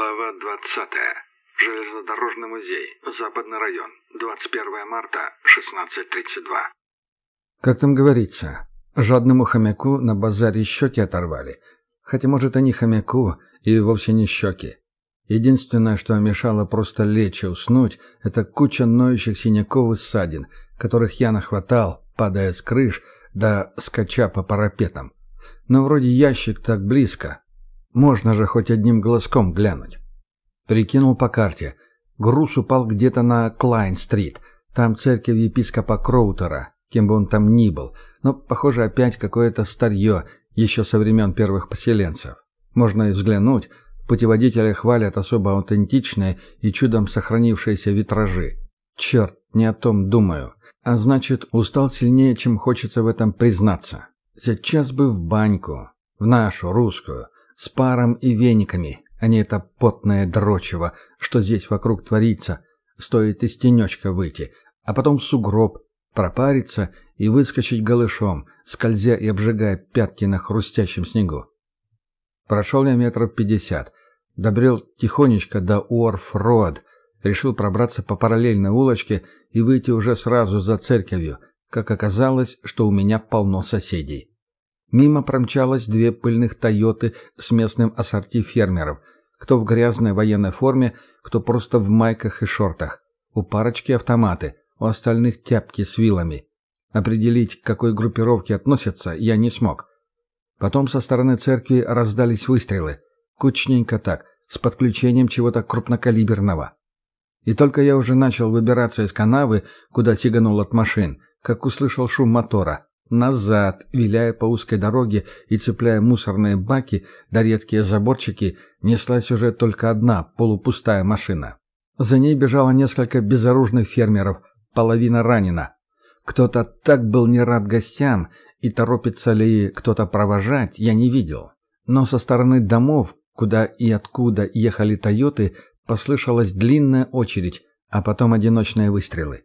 Глава 20. Железнодорожный музей. Западный район. 21 марта, 16.32. Как там говорится, жадному хомяку на базаре щеки оторвали. Хотя, может, они хомяку и вовсе не щеки. Единственное, что мешало просто лечь и уснуть, это куча ноющих синяков и ссадин, которых я нахватал, падая с крыш, да скача по парапетам. Но вроде ящик так близко, можно же хоть одним глазком глянуть. Прикинул по карте. Груз упал где-то на Клайн-стрит. Там церковь епископа Кроутера, кем бы он там ни был. Но, похоже, опять какое-то старье, еще со времен первых поселенцев. Можно и взглянуть. Путеводители хвалят особо аутентичные и чудом сохранившиеся витражи. Черт, не о том думаю. А значит, устал сильнее, чем хочется в этом признаться. Сейчас бы в баньку. В нашу, русскую с паром и вениками, а не это потное дрочево, что здесь вокруг творится. Стоит из тенечка выйти, а потом в сугроб, пропариться и выскочить голышом, скользя и обжигая пятки на хрустящем снегу. Прошел я метров пятьдесят, добрел тихонечко до Уорф-Роад, решил пробраться по параллельной улочке и выйти уже сразу за церковью, как оказалось, что у меня полно соседей. Мимо промчалось две пыльных «Тойоты» с местным ассорти фермеров. Кто в грязной военной форме, кто просто в майках и шортах. У парочки автоматы, у остальных тяпки с вилами. Определить, к какой группировке относятся, я не смог. Потом со стороны церкви раздались выстрелы. Кучненько так, с подключением чего-то крупнокалиберного. И только я уже начал выбираться из канавы, куда сиганул от машин, как услышал шум мотора. Назад, виляя по узкой дороге и цепляя мусорные баки да редкие заборчики, неслась уже только одна полупустая машина. За ней бежало несколько безоружных фермеров, половина ранена. Кто-то так был не рад гостям, и торопится ли кто-то провожать, я не видел. Но со стороны домов, куда и откуда ехали «Тойоты», послышалась длинная очередь, а потом одиночные выстрелы.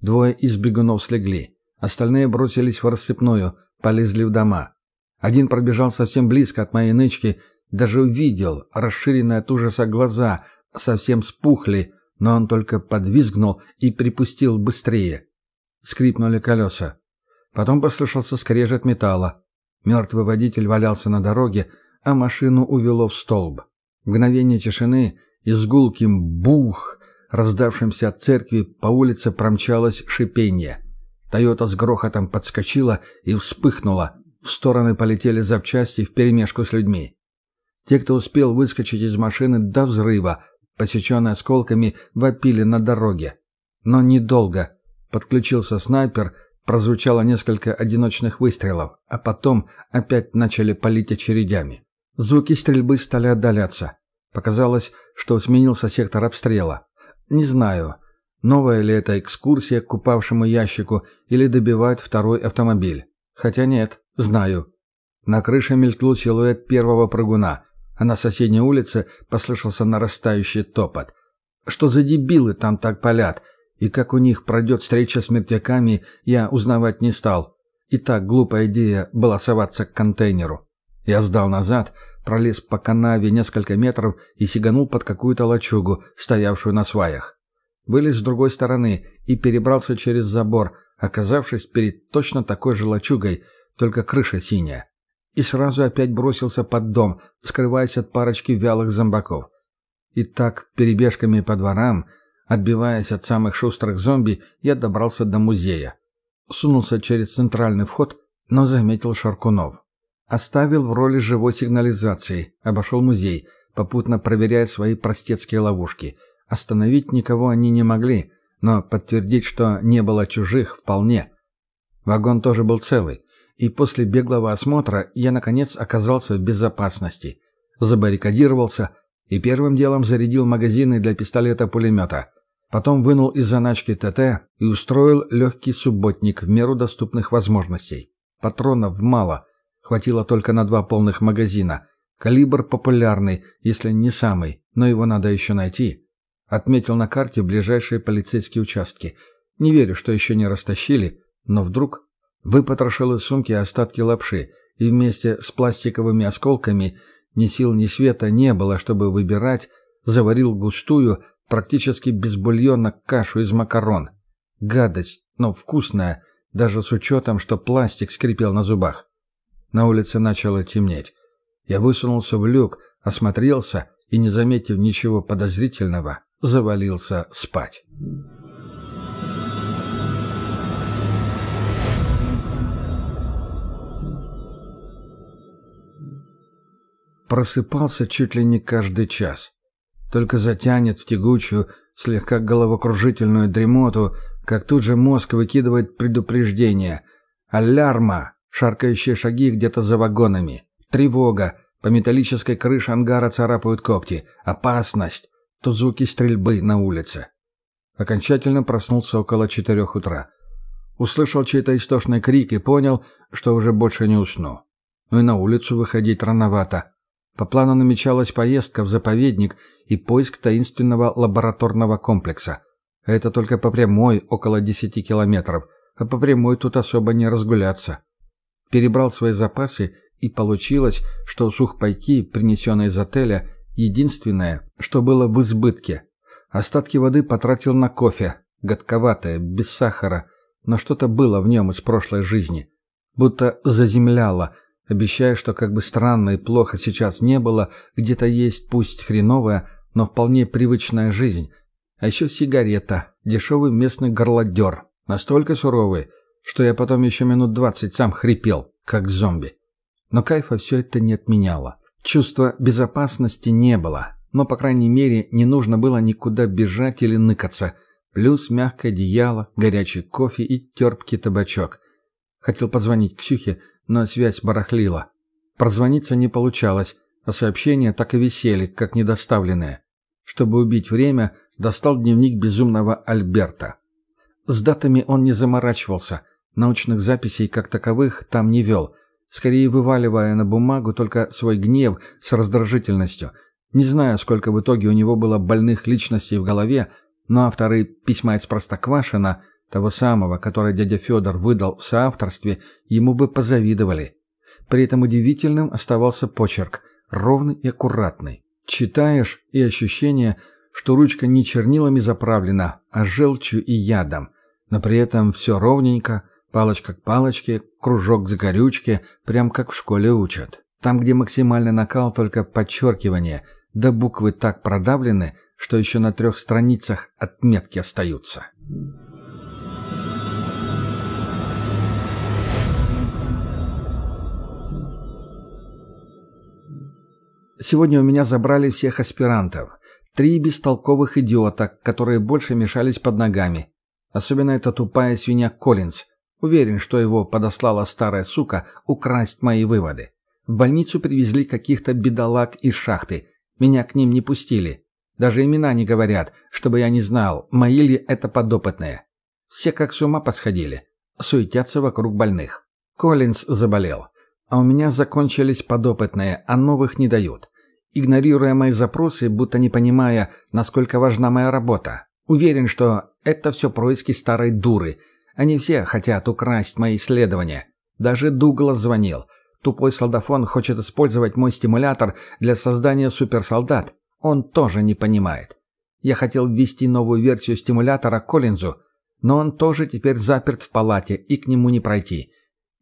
Двое из бегунов слегли. Остальные бросились в рассыпную, полезли в дома. Один пробежал совсем близко от моей нычки, даже увидел, расширенные от ужаса глаза, совсем спухли, но он только подвизгнул и припустил быстрее. Скрипнули колеса. Потом послышался скрежет металла. Мертвый водитель валялся на дороге, а машину увело в столб. Мгновение тишины и с гулким «бух», раздавшимся от церкви, по улице промчалось шипенье. Тойота с грохотом подскочила и вспыхнула. В стороны полетели запчасти вперемешку с людьми. Те, кто успел выскочить из машины до взрыва, посеченные осколками, вопили на дороге. Но недолго. Подключился снайпер, прозвучало несколько одиночных выстрелов, а потом опять начали палить очередями. Звуки стрельбы стали отдаляться. Показалось, что сменился сектор обстрела. Не знаю, Новая ли это экскурсия к упавшему ящику или добивают второй автомобиль? Хотя нет, знаю. На крыше мелькнул силуэт первого прыгуна, а на соседней улице послышался нарастающий топот. Что за дебилы там так палят? И как у них пройдет встреча с мертвяками, я узнавать не стал. И так глупая идея была соваться к контейнеру. Я сдал назад, пролез по канаве несколько метров и сиганул под какую-то лачугу, стоявшую на сваях вылез с другой стороны и перебрался через забор, оказавшись перед точно такой же лачугой, только крыша синяя. И сразу опять бросился под дом, скрываясь от парочки вялых зомбаков. И так, перебежками по дворам, отбиваясь от самых шустрых зомби, я добрался до музея. Сунулся через центральный вход, но заметил Шаркунов. Оставил в роли живой сигнализации, обошел музей, попутно проверяя свои простецкие ловушки — Остановить никого они не могли, но подтвердить, что не было чужих, вполне. Вагон тоже был целый, и после беглого осмотра я, наконец, оказался в безопасности. Забаррикадировался и первым делом зарядил магазины для пистолета-пулемета. Потом вынул из заначки ТТ и устроил легкий субботник в меру доступных возможностей. Патронов мало, хватило только на два полных магазина. Калибр популярный, если не самый, но его надо еще найти. Отметил на карте ближайшие полицейские участки. Не верю, что еще не растащили, но вдруг выпотрошил из сумки остатки лапши, и вместе с пластиковыми осколками ни сил, ни света не было, чтобы выбирать, Заварил густую, практически без бульона кашу из макарон. Гадость, но вкусная, даже с учетом, что пластик скрипел на зубах. На улице начало темнеть. Я высунулся в люк, осмотрелся и, не заметив ничего подозрительного, завалился спать. Просыпался чуть ли не каждый час. Только затянет в тягучую, слегка головокружительную дремоту, как тут же мозг выкидывает предупреждение. Алярма! Шаркающие шаги где-то за вагонами. Тревога! По металлической крыше ангара царапают когти. Опасность! Тут звуки стрельбы на улице. Окончательно проснулся около четырех утра. Услышал чей-то истошный крик и понял, что уже больше не усну. Ну и на улицу выходить рановато. По плану намечалась поездка в заповедник и поиск таинственного лабораторного комплекса. Это только по прямой около 10 километров, а по прямой тут особо не разгуляться. Перебрал свои запасы, и получилось, что сухпайки, принесенные из отеля, единственное, что было в избытке. Остатки воды потратил на кофе, гадковатое, без сахара, но что-то было в нем из прошлой жизни. Будто заземляло – обещая, что как бы странно и плохо сейчас не было, где-то есть пусть хреновая, но вполне привычная жизнь. А еще сигарета, дешевый местный горлодер, настолько суровый, что я потом еще минут двадцать сам хрипел, как зомби. Но кайфа все это не отменяло. Чувства безопасности не было, но, по крайней мере, не нужно было никуда бежать или ныкаться. Плюс мягкое одеяло, горячий кофе и терпкий табачок. Хотел позвонить Ксюхе, но связь барахлила. Прозвониться не получалось, а сообщения так и висели, как недоставленные. Чтобы убить время, достал дневник безумного Альберта. С датами он не заморачивался, научных записей как таковых там не вел, скорее вываливая на бумагу только свой гнев с раздражительностью. Не знаю, сколько в итоге у него было больных личностей в голове, но авторы письма из Простоквашина – того самого, который дядя Федор выдал в соавторстве, ему бы позавидовали. При этом удивительным оставался почерк, ровный и аккуратный. Читаешь, и ощущение, что ручка не чернилами заправлена, а желчью и ядом. Но при этом все ровненько, палочка к палочке, кружок к закорючке, прям как в школе учат. Там, где максимальный накал, только подчеркивание, да буквы так продавлены, что еще на трех страницах отметки остаются. Сегодня у меня забрали всех аспирантов. Три бестолковых идиота, которые больше мешались под ногами. Особенно эта тупая свинья Коллинз. Уверен, что его подослала старая сука украсть мои выводы. В больницу привезли каких-то бедолаг из шахты. Меня к ним не пустили. Даже имена не говорят, чтобы я не знал, мои ли это подопытные. Все как с ума посходили. Суетятся вокруг больных. Коллинз заболел. А у меня закончились подопытные, а новых не дают. Игнорируя мои запросы, будто не понимая, насколько важна моя работа. Уверен, что это все происки старой дуры. Они все хотят украсть мои исследования. Даже Дуглас звонил. Тупой солдафон хочет использовать мой стимулятор для создания суперсолдат. Он тоже не понимает. Я хотел ввести новую версию стимулятора Коллинзу, но он тоже теперь заперт в палате, и к нему не пройти.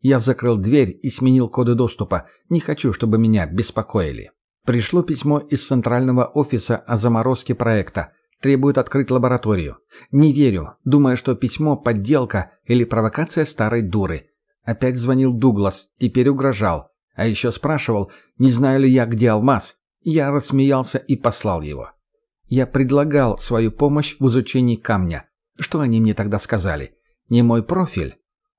Я закрыл дверь и сменил коды доступа. Не хочу, чтобы меня беспокоили. Пришло письмо из центрального офиса о заморозке проекта. Требует открыть лабораторию. Не верю, думая, что письмо – подделка или провокация старой дуры. Опять звонил Дуглас, теперь угрожал. А еще спрашивал, не знаю ли я, где алмаз. Я рассмеялся и послал его. Я предлагал свою помощь в изучении камня. Что они мне тогда сказали? Не мой профиль?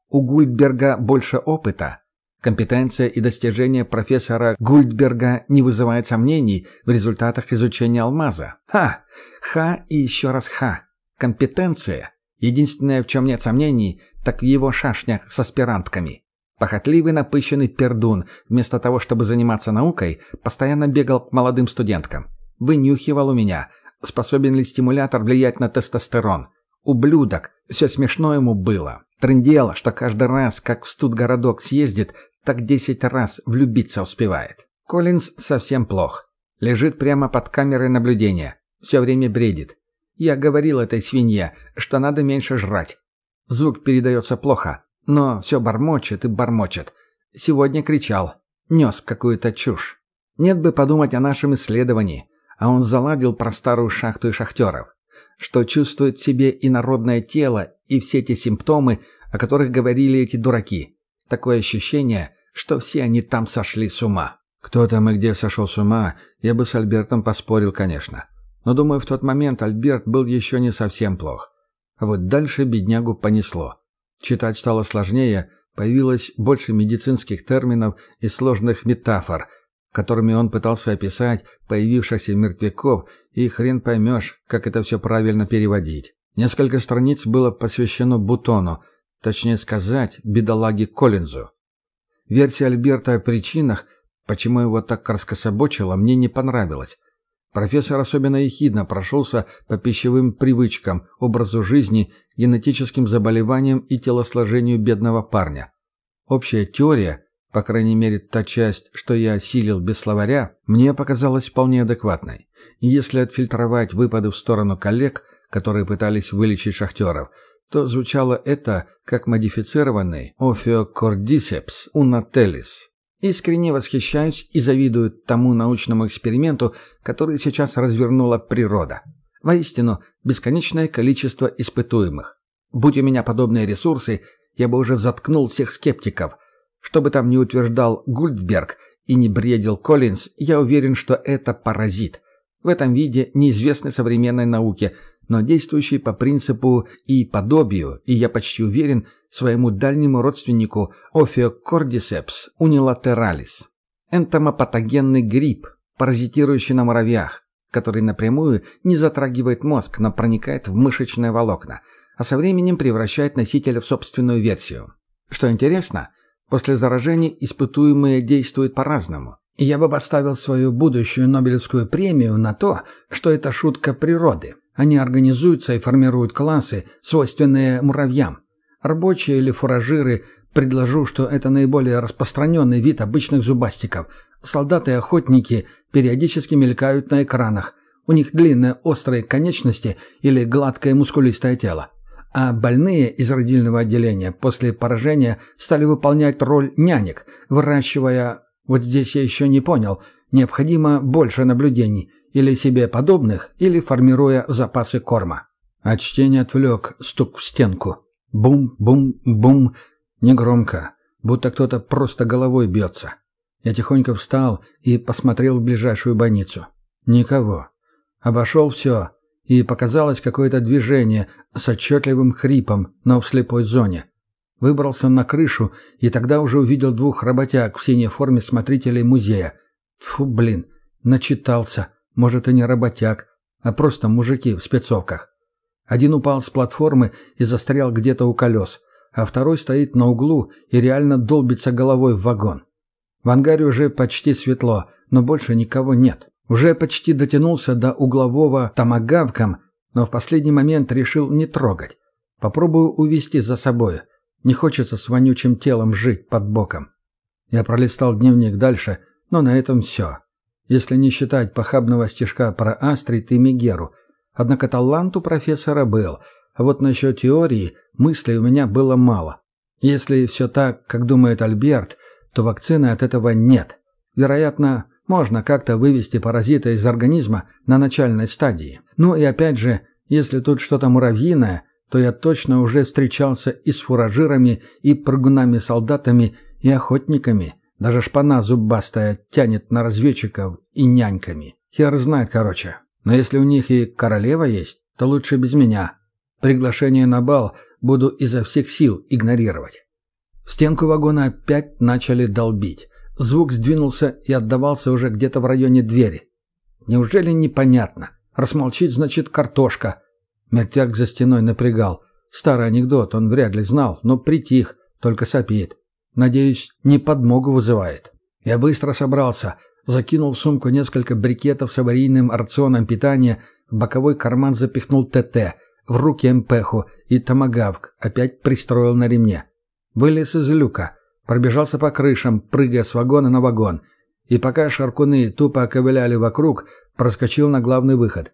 У Гульдберга больше опыта. Компетенция и достижения профессора Гульдберга не вызывают сомнений в результатах изучения алмаза. Ха! Ха и еще раз ха. Компетенция. Единственное, в чем нет сомнений, так в его шашнях с аспирантками. Похотливый напыщенный пердун, вместо того, чтобы заниматься наукой, постоянно бегал к молодым студенткам. Вынюхивал у меня, способен ли стимулятор влиять на тестостерон. Ублюдок, все смешно ему было. Трындела, что каждый раз, как в студгородок съездит, так десять раз влюбиться успевает. Коллинз совсем плох. Лежит прямо под камерой наблюдения. Все время бредит. Я говорил этой свинье, что надо меньше жрать. Звук передается плохо, но все бормочет и бормочет. Сегодня кричал. Нес какую-то чушь. Нет бы подумать о нашем исследовании. А он заладил про старую шахту и шахтеров. Что чувствует в себе и народное тело, и все те симптомы, о которых говорили эти дураки. Такое ощущение, что все они там сошли с ума. Кто там и где сошел с ума, я бы с Альбертом поспорил, конечно. Но, думаю, в тот момент Альберт был еще не совсем плох. А вот дальше беднягу понесло. Читать стало сложнее, появилось больше медицинских терминов и сложных метафор, которыми он пытался описать появившихся мертвяков, и хрен поймешь, как это все правильно переводить. Несколько страниц было посвящено Бутону, точнее сказать, бедолаге Коллинзу. Версия Альберта о причинах, почему его так раскособочило, мне не понравилась. Профессор особенно ехидно прошелся по пищевым привычкам, образу жизни, генетическим заболеваниям и телосложению бедного парня. Общая теория, по крайней мере та часть, что я осилил без словаря, мне показалась вполне адекватной. И если отфильтровать выпады в сторону коллег, которые пытались вылечить шахтеров, то звучало это как модифицированный офиокордисепс унателис, Искренне восхищаюсь и завидую тому научному эксперименту, который сейчас развернула природа. Воистину, бесконечное количество испытуемых. Будь у меня подобные ресурсы, я бы уже заткнул всех скептиков. Что бы там ни утверждал Гульдберг и не бредил Коллинз, я уверен, что это паразит. В этом виде неизвестный современной науке – но действующий по принципу и подобию, и я почти уверен, своему дальнему родственнику Офиокордисепс унилатералис. Энтомопатогенный гриб, паразитирующий на муравьях, который напрямую не затрагивает мозг, но проникает в мышечные волокна, а со временем превращает носителя в собственную версию. Что интересно, после заражения испытуемые действуют по-разному. Я бы поставил свою будущую Нобелевскую премию на то, что это шутка природы – они организуются и формируют классы, свойственные муравьям. Рабочие или фуражиры предложу, что это наиболее распространенный вид обычных зубастиков. Солдаты и охотники периодически мелькают на экранах. У них длинные острые конечности или гладкое мускулистое тело. А больные из родильного отделения после поражения стали выполнять роль нянек, выращивая... Вот здесь я еще не понял. Необходимо больше наблюдений или себе подобных, или формируя запасы корма. От чтения отвлек стук в стенку. Бум-бум-бум. Негромко, будто кто-то просто головой бьется. Я тихонько встал и посмотрел в ближайшую больницу. Никого. Обошел все, и показалось какое-то движение с отчетливым хрипом, но в слепой зоне. Выбрался на крышу, и тогда уже увидел двух работяг в синей форме смотрителей музея. Фу, блин, начитался. Может, и не работяг, а просто мужики в спецовках. Один упал с платформы и застрял где-то у колес, а второй стоит на углу и реально долбится головой в вагон. В ангаре уже почти светло, но больше никого нет. Уже почти дотянулся до углового томагавком, но в последний момент решил не трогать. Попробую увести за собой. Не хочется с вонючим телом жить под боком. Я пролистал дневник дальше, но на этом все если не считать похабного стишка про Астрид и Мегеру. Однако талант у профессора был, а вот насчет теории мыслей у меня было мало. Если все так, как думает Альберт, то вакцины от этого нет. Вероятно, можно как-то вывести паразита из организма на начальной стадии. Ну и опять же, если тут что-то муравьиное, то я точно уже встречался и с фуражирами, и прыгунами-солдатами, и охотниками – даже шпана зубастая тянет на разведчиков и няньками. Хер знает, короче. Но если у них и королева есть, то лучше без меня. Приглашение на бал буду изо всех сил игнорировать. В стенку вагона опять начали долбить. Звук сдвинулся и отдавался уже где-то в районе двери. Неужели непонятно? Расмолчить значит картошка. Мертвяк за стеной напрягал. Старый анекдот он вряд ли знал, но притих, только сопит. Надеюсь, не подмогу вызывает. Я быстро собрался, закинул в сумку несколько брикетов с аварийным рационом питания, в боковой карман запихнул ТТ, в руки МПХу и томагавк опять пристроил на ремне. Вылез из люка, пробежался по крышам, прыгая с вагона на вагон, и пока шаркуны тупо ковыляли вокруг, проскочил на главный выход.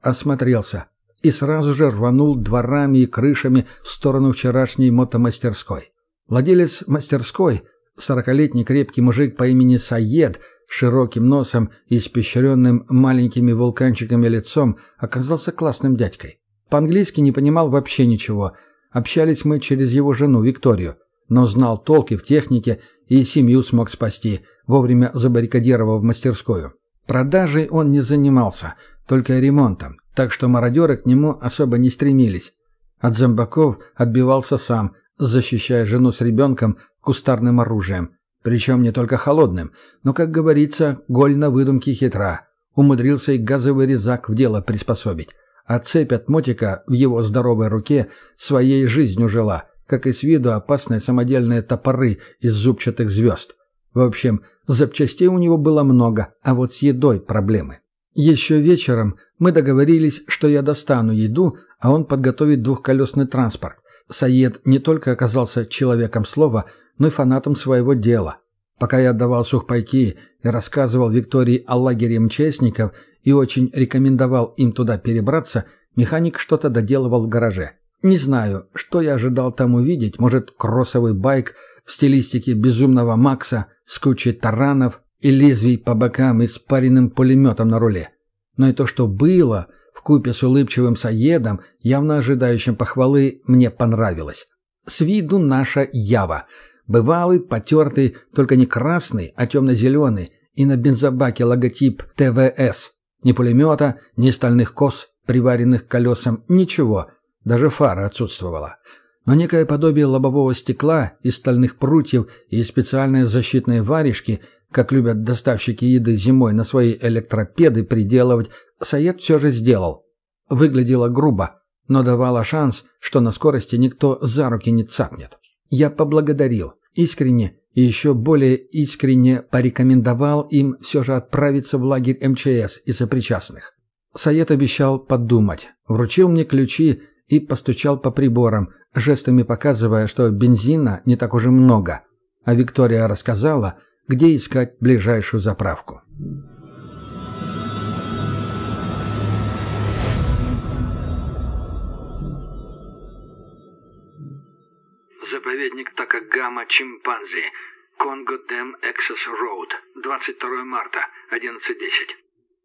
осмотрелся и сразу же рванул дворами и крышами в сторону вчерашней мотомастерской. Владелец мастерской, сорокалетний крепкий мужик по имени Саед, с широким носом и испещренным маленькими вулканчиками лицом, оказался классным дядькой. По-английски не понимал вообще ничего. Общались мы через его жену Викторию, но знал толки в технике и семью смог спасти, вовремя забаррикадировав мастерскую. Продажей он не занимался, только ремонтом, так что мародеры к нему особо не стремились. От зомбаков отбивался сам, защищая жену с ребенком кустарным оружием. Причем не только холодным, но, как говорится, голь на выдумке хитра. Умудрился и газовый резак в дело приспособить. А цепь от мотика в его здоровой руке своей жизнью жила, как и с виду опасные самодельные топоры из зубчатых звезд. В общем, запчастей у него было много, а вот с едой проблемы. Еще вечером мы договорились, что я достану еду, а он подготовит двухколесный транспорт. Саед не только оказался человеком слова, но и фанатом своего дела. Пока я отдавал сухпайки и рассказывал Виктории о лагере МЧСников и очень рекомендовал им туда перебраться, механик что-то доделывал в гараже. Не знаю, что я ожидал там увидеть, может, кроссовый байк в стилистике безумного Макса с кучей таранов и лезвий по бокам и с паренным пулеметом на руле. Но и то, что было, в купе с улыбчивым Саедом, явно ожидающим похвалы, мне понравилось. С виду наша Ява. Бывалый, потертый, только не красный, а темно-зеленый, и на бензобаке логотип ТВС. Ни пулемета, ни стальных кос, приваренных к колесам, ничего. Даже фара отсутствовала но некое подобие лобового стекла из стальных прутьев и специальные защитные варежки, как любят доставщики еды зимой на свои электропеды приделывать, Саед все же сделал. Выглядело грубо, но давало шанс, что на скорости никто за руки не цапнет. Я поблагодарил, искренне и еще более искренне порекомендовал им все же отправиться в лагерь МЧС и сопричастных. Саед обещал подумать, вручил мне ключи и постучал по приборам, жестами показывая, что бензина не так уже много. А Виктория рассказала, где искать ближайшую заправку. Заповедник Такагама Чимпанзи. Конго Дэм Эксес Роуд. 22 марта, 11.10.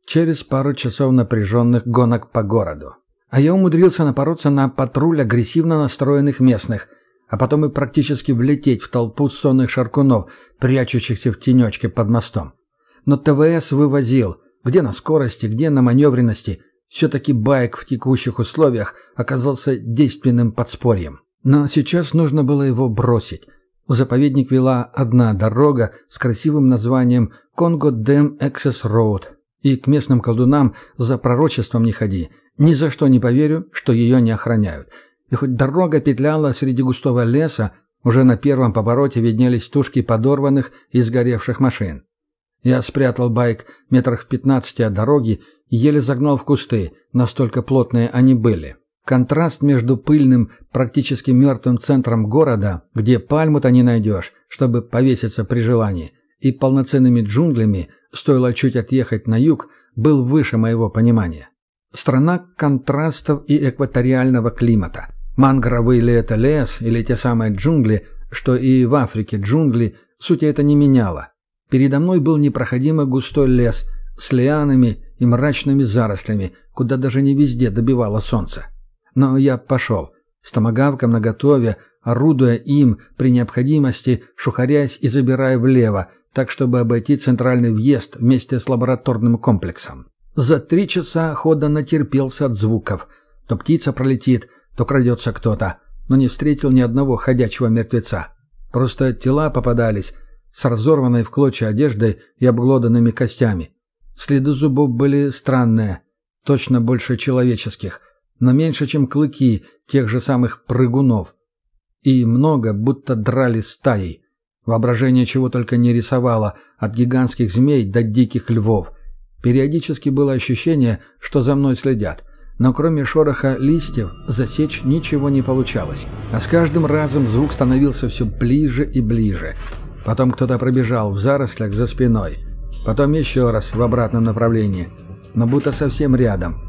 Через пару часов напряженных гонок по городу. А я умудрился напороться на патруль агрессивно настроенных местных, а потом и практически влететь в толпу сонных шаркунов, прячущихся в тенечке под мостом. Но ТВС вывозил, где на скорости, где на маневренности. Все-таки байк в текущих условиях оказался действенным подспорьем. Но сейчас нужно было его бросить. В заповедник вела одна дорога с красивым названием «Конго Дэм Эксес Роуд». И к местным колдунам за пророчеством не ходи – ни за что не поверю, что ее не охраняют. И хоть дорога петляла среди густого леса, уже на первом повороте виднелись тушки подорванных и сгоревших машин. Я спрятал байк метрах в пятнадцати от дороги и еле загнал в кусты, настолько плотные они были. Контраст между пыльным, практически мертвым центром города, где пальму-то не найдешь, чтобы повеситься при желании, и полноценными джунглями, стоило чуть отъехать на юг, был выше моего понимания. Страна контрастов и экваториального климата. Мангровый ли это лес или те самые джунгли, что и в Африке джунгли, сути это не меняло. Передо мной был непроходимо густой лес с лианами и мрачными зарослями, куда даже не везде добивало солнце. Но я пошел, с томогавком наготове, орудуя им при необходимости, шухарясь и забирая влево, так чтобы обойти центральный въезд вместе с лабораторным комплексом. За три часа хода натерпелся от звуков. То птица пролетит, то крадется кто-то, но не встретил ни одного ходячего мертвеца. Просто тела попадались с разорванной в клочья одеждой и обглоданными костями. Следы зубов были странные, точно больше человеческих, но меньше, чем клыки тех же самых прыгунов. И много, будто драли стаей. Воображение чего только не рисовало, от гигантских змей до диких львов. Периодически было ощущение, что за мной следят, но кроме шороха листьев засечь ничего не получалось. А с каждым разом звук становился все ближе и ближе. Потом кто-то пробежал в зарослях за спиной. Потом еще раз в обратном направлении, но будто совсем рядом.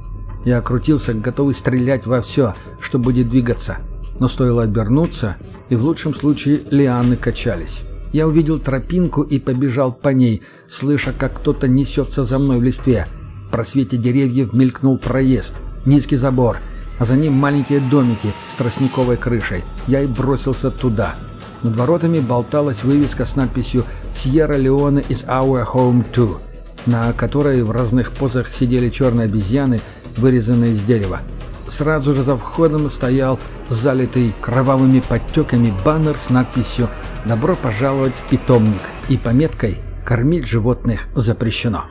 Я крутился, готовый стрелять во все, что будет двигаться. Но стоило обернуться, и в лучшем случае лианы качались. Я увидел тропинку и побежал по ней, слыша, как кто-то несется за мной в листве. В просвете деревьев мелькнул проезд, низкий забор, а за ним маленькие домики с тростниковой крышей. Я и бросился туда. Над воротами болталась вывеска с надписью «Сьерра Леоне is our home too», на которой в разных позах сидели черные обезьяны, вырезанные из дерева. Сразу же за входом стоял залитый кровавыми подтеками баннер с надписью «Добро пожаловать в питомник» и пометкой «Кормить животных запрещено».